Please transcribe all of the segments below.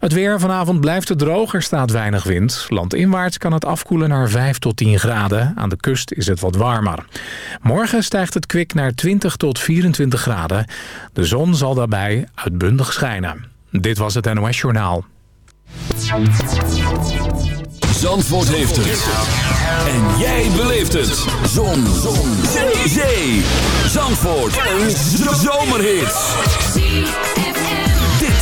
Het weer vanavond blijft het droog, er staat weinig wind. Landinwaarts kan het afkoelen naar 5 tot 10 graden. Aan de kust is het wat warmer. Morgen stijgt het kwik naar 20 tot 24 graden. De zon zal daarbij uitbundig schijnen. Dit was het NOS Journaal. Zandvoort heeft het. En jij beleeft het. Zon. zon. Zee. Zandvoort. Een zomerhit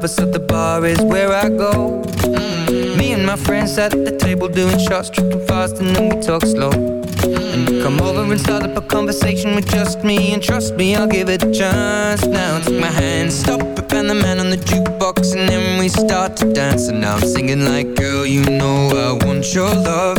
To find a lover, so the bar is where I go. Mm. Me and my friends at the table doing shots, tripping fast, and then we talk slow. And you come over and start up a conversation with just me, and trust me, I'll give it a chance. Now take my hand, stop it, and the man on the jukebox, and then we start to dance. And now I'm singing like, girl, you know I want your love.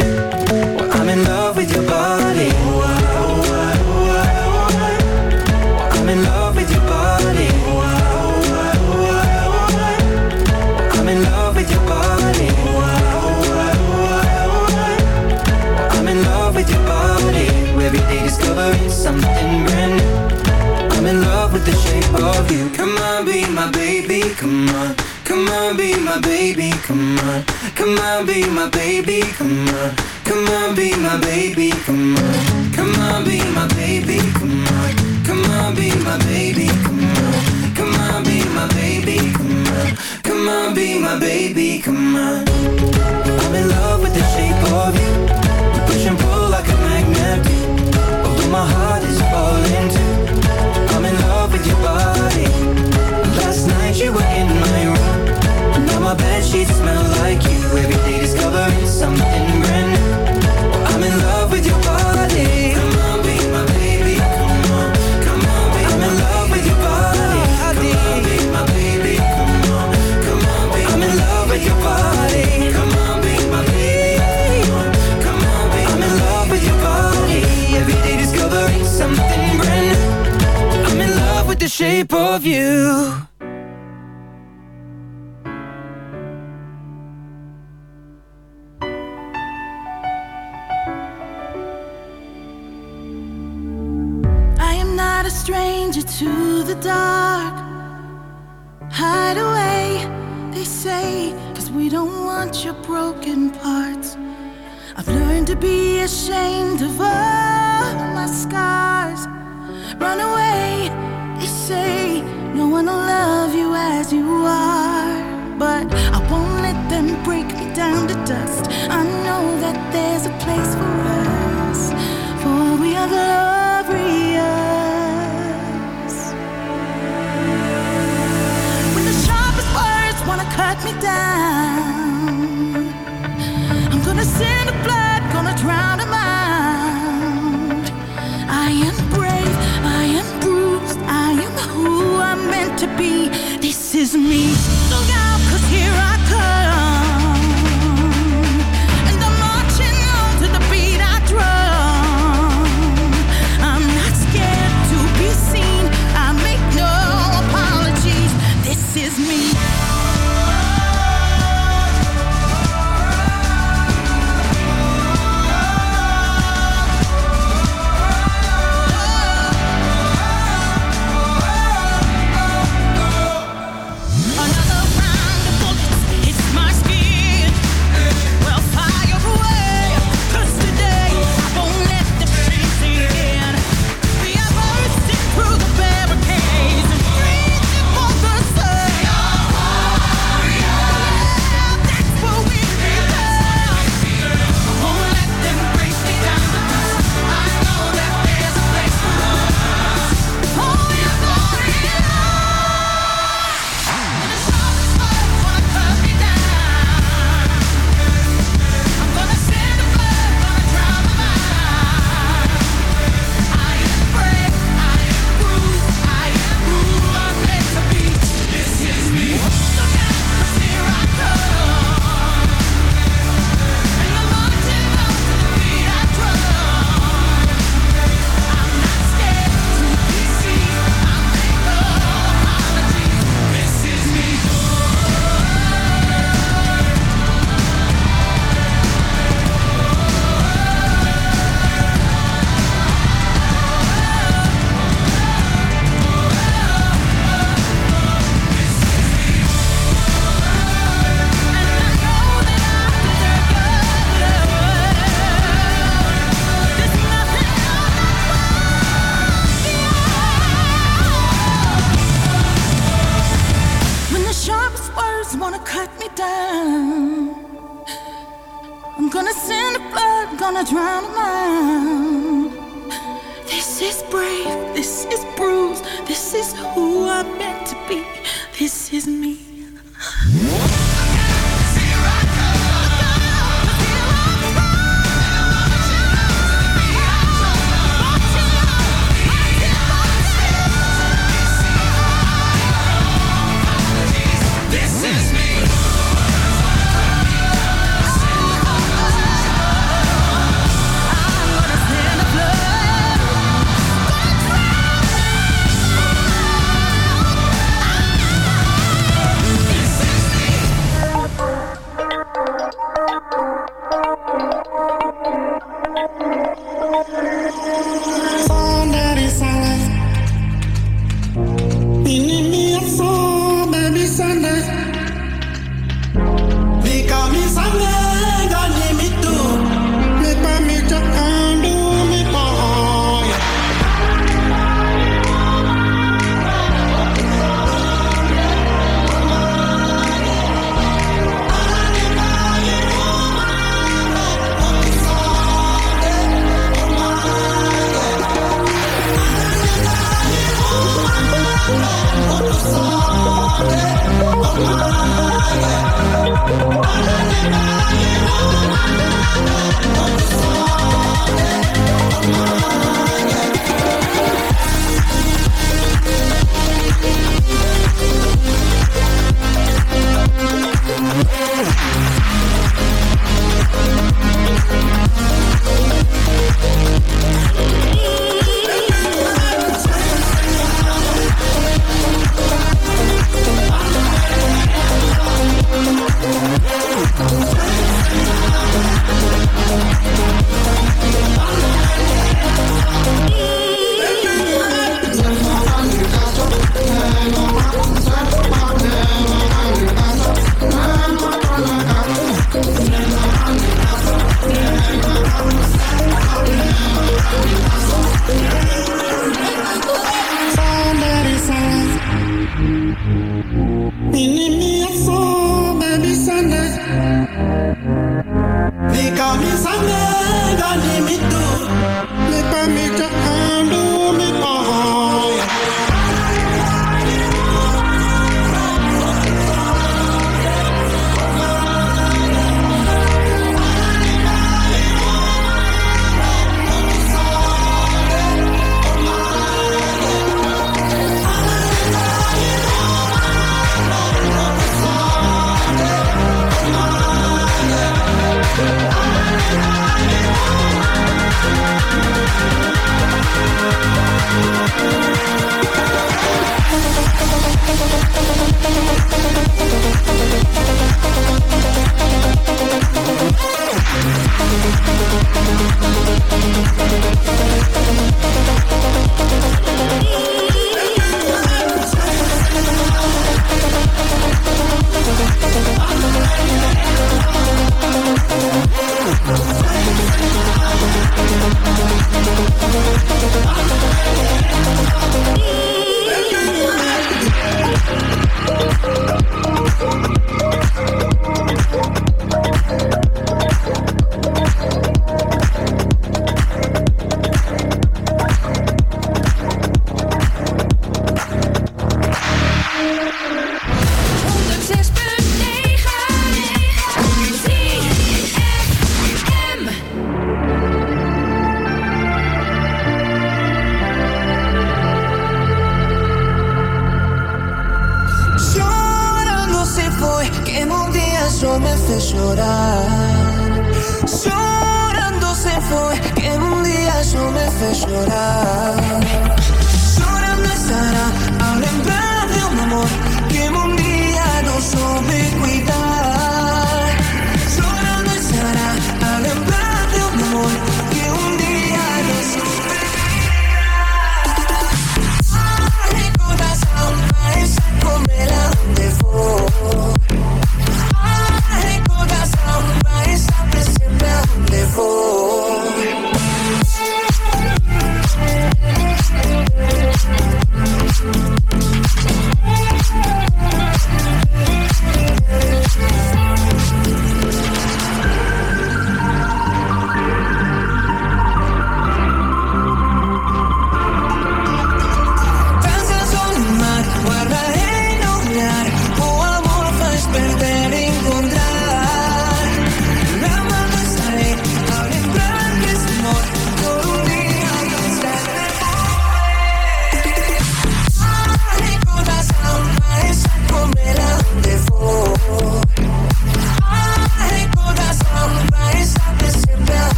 Break me down to dust. I know that there's a place for us, for we are glorious. When the sharpest words wanna cut me down, I'm gonna send the blood, gonna drown them out. I am brave, I am bruised, I am who I'm meant to be. This is me.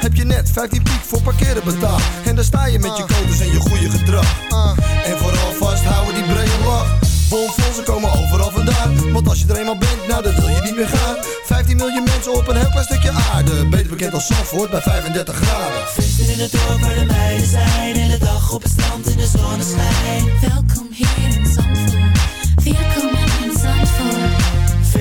Heb je net 15 piek voor parkeren betaald. En dan sta je met je codes en je goede gedrag. Uh. En vooral vasthouden die brede lach. Bomvol, ze komen overal vandaan. Want als je er eenmaal bent, nou dan wil je niet meer gaan. 15 miljoen mensen op een heel klein stukje aarde. Beter bekend als Zandvoort bij 35 graden. Feesten in het dorp waar de meiden zijn. In de dag op het strand in de zonneschijn. Welkom hier in Zandvoort.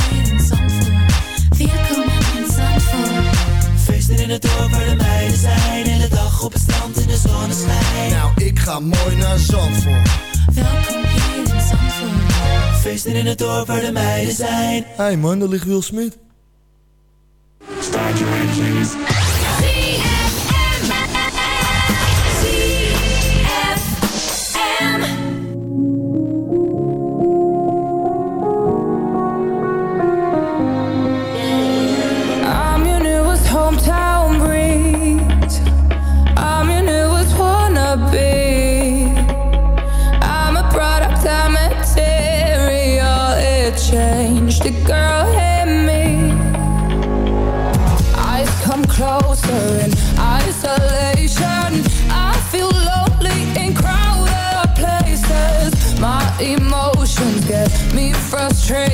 hier in Zandvoort. Vier komen in Zandvoort. Feesten in het dorp waar de meiden zijn. Hele dag op het strand in de zonneschijn. Nou, ik ga mooi naar Zandvoort. Welkom hier in Zandvoort. Feesten in het dorp waar de meiden zijn. Hey man, daar ligt Will Smit. Start your engines. Train.